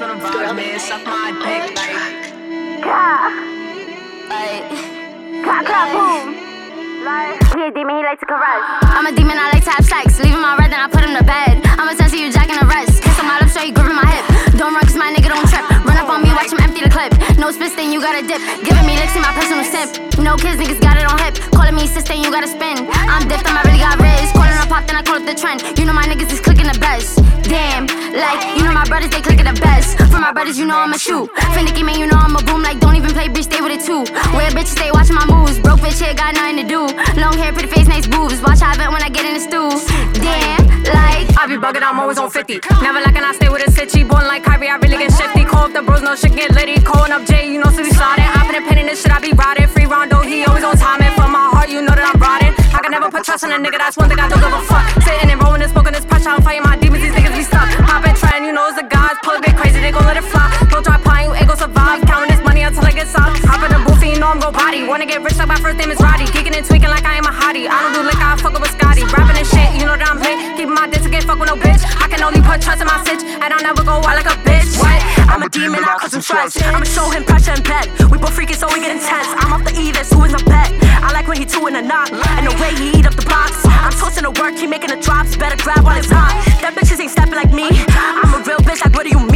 know the vibes, man. Suck my dick, like. Ka. Like. Ka, ka, boom. Like. He a demon, he like to caress. I'm a demon, I like to have sex. Leave him all red, then I put him to bed. I'm a sense you jacking the rest. Kiss on my lips, so he gripping my hip. Don't run, cause my nigga don't trip. Run up on me, watch him empty the clip. No spit stain, you gotta dip. Giving me licks in my personal sip. No kids, niggas got it on hip. Calling me sister, you gotta spin. I'm dipped, I'm I really got wrist. Calling on pop, then I call up the trend. You know my niggas is clicking the best. They the best. For my brothers, you know I'm a shoot. Finicky man, you know I'm a boom. Like, don't even play bitch, stay with it too. Weird bitches, stay watching my moves. Broke bitch, here, got nothing to do. Long hair, pretty face, nice boobs. Watch how I vent when I get in the stool. Damn, like, I be bugging, I'm always on 50. Never lacking, I stay with a city. Born like Kyrie, I really get shifty. Call up the bros, no shit get litty. Calling up Jay, you know, city sliding. I put a pin in this shit, I be riding. Free Rondo, he always on time. And my heart, you know that I'm riding. I can never put trust in a nigga, that's one thing I don't give a fuck. Sitting and let it fly. Don't try playing, you ain't gon' survive. Counting this money until I get soft. Hop in the booth, you know I'm go body. Wanna get rich like my first name is Roddy. Geeking and tweaking like I am a hottie. I don't do liquor, I fuck with Scotty. Rapping and shit, you know that I'm lit. Keeping my to get fuck with no bitch. I can only put trust in my stitch, and I'll never go out like a bitch. What? I'm a demon, I'll cause some stress. I'ma show him pressure and bed. We both freaking, so we get intense. I'm off the E, that's who is a bet. I like when he two in a knock, and the way he eat up the box. I'm tossing the work, he making the drops. Better grab while it's hot. That bitches ain't stepping like me. I'm a real bitch, like what do you mean?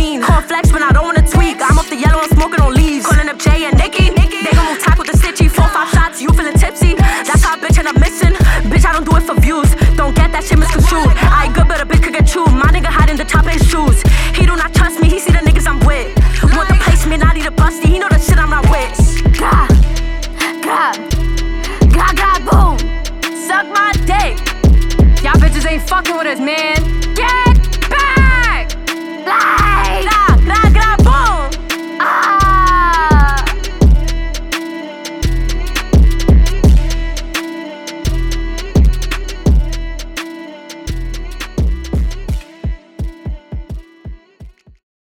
Don't for views. Don't get that shit misconstrued. I good, but a bitch could get chewed. My nigga hiding the top of his shoes. He do not trust me, he see the niggas I'm with. Want the placement, I need a busty. He know the shit I'm not with. God, God, ga, ga, boom. Suck my dick. Y'all bitches ain't fucking with us, man.